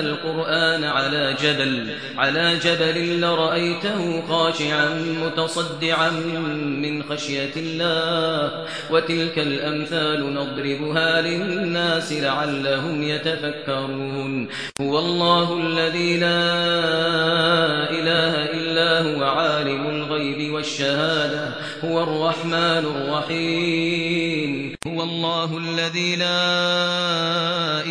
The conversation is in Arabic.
القرآن على جبل على جبل لرأيته خاشعا متصدعا من خشية الله. وتلك الأمثال نضربها للناس لعلهم يتفكرون. هو الله الذي لا إله إلا هو عالم الغيب والشهادة. هو الرحمن الرحيم. هو الله الذي لا